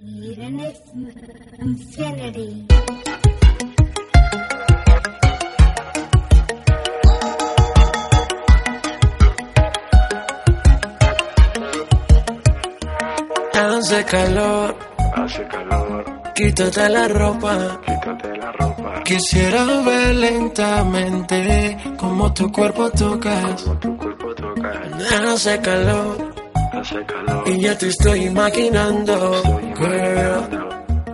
Irene Infinity. Hace calor, Hace calor, quítate la ropa. quítate la ropa. Quisiera ver lentamente cómo tu cuerpo tocas. Como tu cuerpo toca. Hace calor Hace calor. y ya te estoy imaginando. Estoy Girl, imaginando.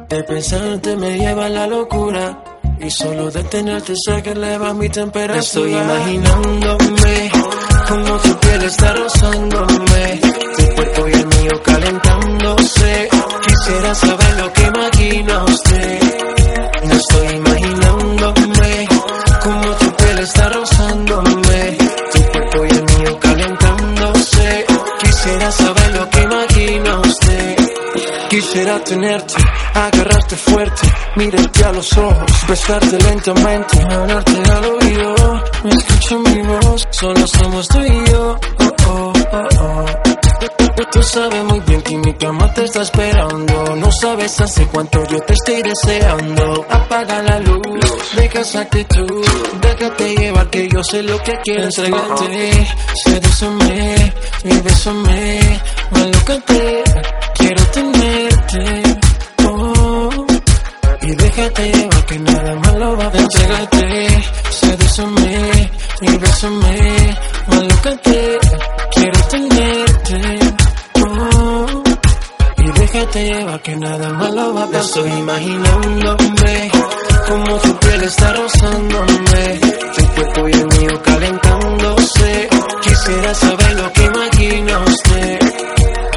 de pensarte me lleva a la locura. Y solo de tenerte sé que eleva mi temperatura. Estoy imaginándome como tu piel está rozándome. Quisiera tenerte, agarrarte fuerte, mirarte a los ojos, besarte lentamente, hablarte al oído. Escucha mi voz, solo somos tú y yo. Oh, oh, oh, oh. Tú sabes muy bien que mi cama te está esperando. No sabes hace cuánto yo te estoy deseando. Apaga la luz, deja esa actitud. Déjate llevar que yo sé lo que quieres. Entrégate, sedúceme y bésame. Malúcate, va a pasar. Entrégate, sedúceme y bésame. Malúcate, quiero tenerte. Oh, y déjate llevar que nada malo va a pasar. Estoy imaginándome como tu piel está rozándome. Tu cuerpo y el mío calentándose. Quisiera saber lo que imagina usted.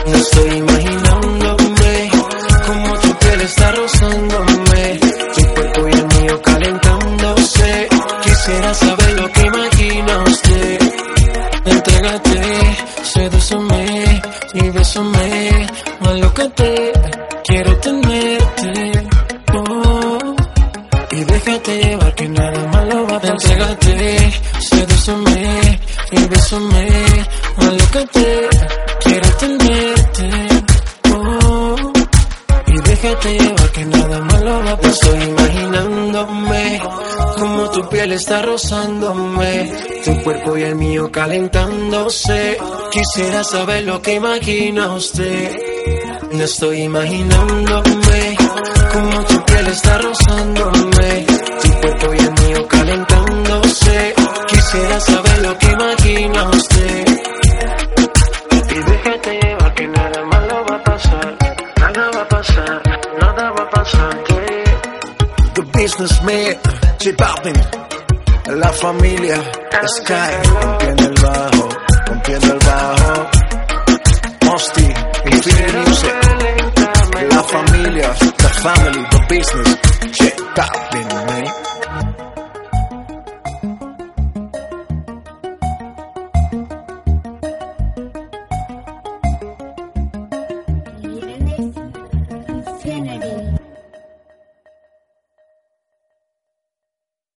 No estoy imaginándome como tu piel está rozándome. Quiero tenerte. Oh, y déjate llevar que nada malo va a. Entrégate, sedúceme y bésame. Malócate, quiero tenerte. Oh, y déjate llevar que nada malo va a. Estoy imaginándome como tu piel está rozándome, tu cuerpo y el mío calentándose. Quisiera saber lo que imagina usted. No estoy imaginándome como tu piel está rozándome, tu cuerpo y el mío calentándose. Quisiera saber lo que imagina usted. Y déjate llevar que nada malo va a pasar. Nada va a pasar, nada va a pasar. The Businessman, J Balvin, la familia, Sky, rompiendo el bajo, rompiendo el bajo, Mosty, Infinity Music, la familia, the family, the business.